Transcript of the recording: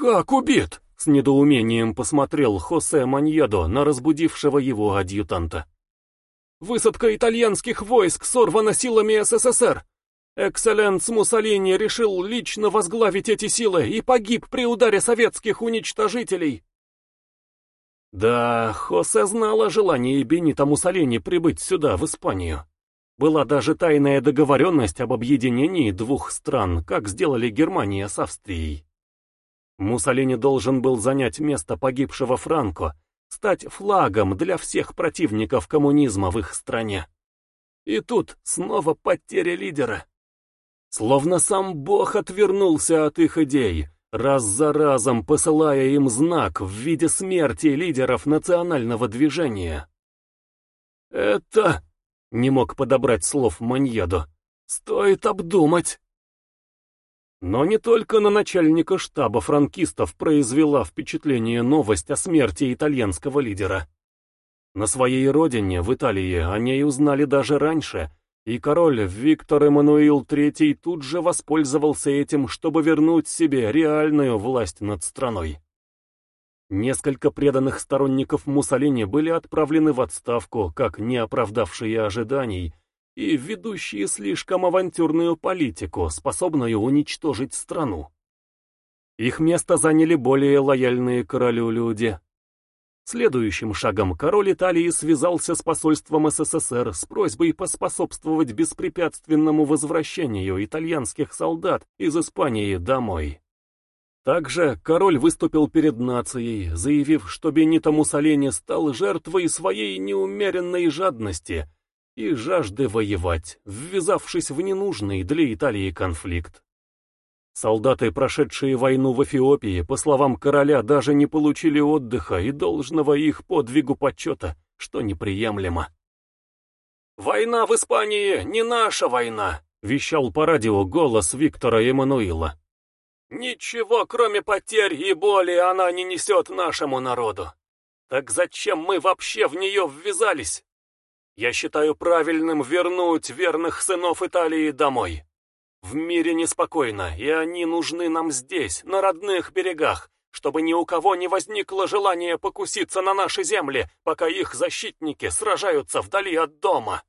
«Как убит?» — с недоумением посмотрел Хосе Маньедо на разбудившего его адъютанта. «Высадка итальянских войск сорвана силами СССР. Экселленс Муссолини решил лично возглавить эти силы и погиб при ударе советских уничтожителей». Да, Хосе знал о желании Бенита Муссолини прибыть сюда, в Испанию. Была даже тайная договоренность об объединении двух стран, как сделали Германия с Австрией. Муссолини должен был занять место погибшего Франко, стать флагом для всех противников коммунизма в их стране. И тут снова потеря лидера. Словно сам Бог отвернулся от их идей, раз за разом посылая им знак в виде смерти лидеров национального движения. «Это...» — не мог подобрать слов Маньедо. «Стоит обдумать». Но не только на начальника штаба франкистов произвела впечатление новость о смерти итальянского лидера. На своей родине, в Италии, о ней узнали даже раньше, и король Виктор Эммануил III тут же воспользовался этим, чтобы вернуть себе реальную власть над страной. Несколько преданных сторонников Муссолини были отправлены в отставку, как не оправдавшие ожиданий, и ведущие слишком авантюрную политику, способную уничтожить страну. Их место заняли более лояльные королю люди. Следующим шагом король Италии связался с посольством СССР с просьбой поспособствовать беспрепятственному возвращению итальянских солдат из Испании домой. Также король выступил перед нацией, заявив, что Бенито Муссолини стал жертвой своей неумеренной жадности и жажды воевать, ввязавшись в ненужный для Италии конфликт. Солдаты, прошедшие войну в Эфиопии, по словам короля, даже не получили отдыха и должного их подвигу почета, что неприемлемо. «Война в Испании не наша война», — вещал по радио голос Виктора Эммануила. «Ничего, кроме потерь и боли, она не несет нашему народу. Так зачем мы вообще в нее ввязались? Я считаю правильным вернуть верных сынов Италии домой». В мире неспокойно, и они нужны нам здесь, на родных берегах, чтобы ни у кого не возникло желания покуситься на наши земли, пока их защитники сражаются вдали от дома.